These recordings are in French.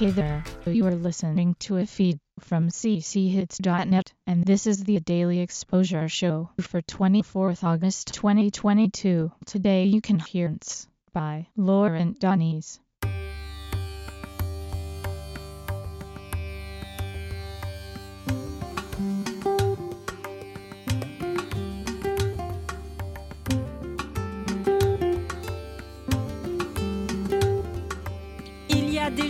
Hey there, you are listening to a feed from cchits.net, and this is the Daily Exposure Show for 24th August 2022. Today you can hear by Lauren Dunnies.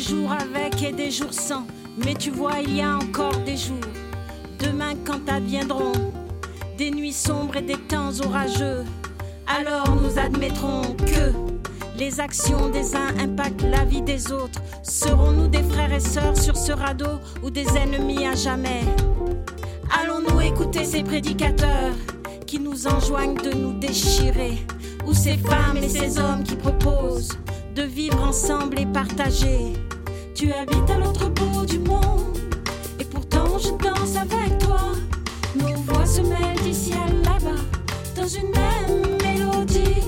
Des jours avec et des jours sans, mais tu vois, il y a encore des jours. Demain, quand adviendront des nuits sombres et des temps orageux, alors nous admettrons que les actions des uns impactent la vie des autres. Serons-nous des frères et sœurs sur ce radeau ou des ennemis à jamais? Allons-nous écouter ces prédicateurs qui nous enjoignent de nous déchirer? Ou ces femmes et ces hommes qui proposent de vivre ensemble et partager Tu habites à l'autre bout du monde et pourtant je danse avec toi. Nos voix se mêlent d'ici à là-bas dans une même mélodie.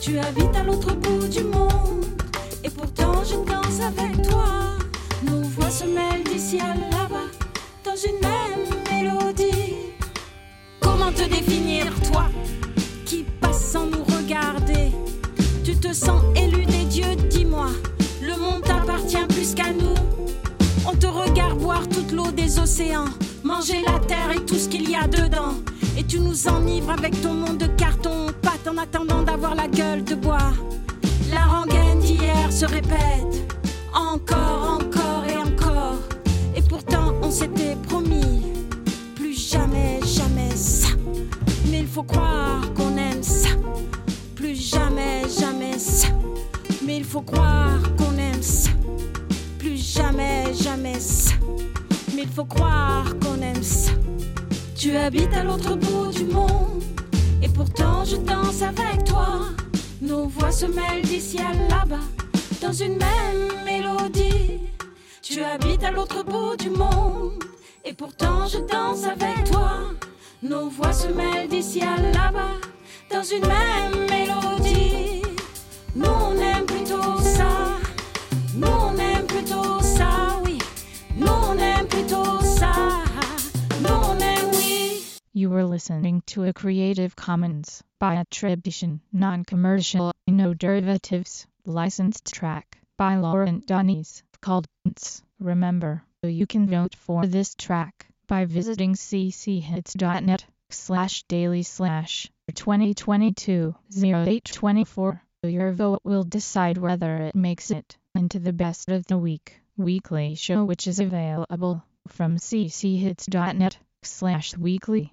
Tu habites à l'autre bout du monde et pourtant je danse avec toi. Nos voix se mêlent d'ici à là-bas dans une même t'appartient plus qu'à nous. On te regarde boire toute l'eau des océans, manger la terre et tout ce qu'il y a dedans. Et tu nous enivres avec ton monde de carton, pâte en attendant d'avoir la gueule de bois. La rengaine d'hier se répète, encore, encore et encore. Et pourtant on s'était promis, plus jamais, jamais ça. Mais il faut croire qu'on aime ça, plus jamais, jamais ça. Mais il faut croire faut croire qu'on aime ça. Tu habites à l'autre bout du monde, et pourtant je danse avec toi. Nos voix se mêlent d'ici à là-bas, dans une même mélodie. Tu habites à l'autre bout du monde, et pourtant je danse avec toi. Nos voix se mêlent d'ici à là-bas, dans une même mélodie. You were listening to a Creative Commons by attribution, non-commercial, no derivatives, licensed track by Lauren Dunnies called Ants. Remember, you can vote for this track by visiting cchits.net slash daily slash 2022 0824. Your vote will decide whether it makes it into the best of the week weekly show which is available from cchits.net slash weekly.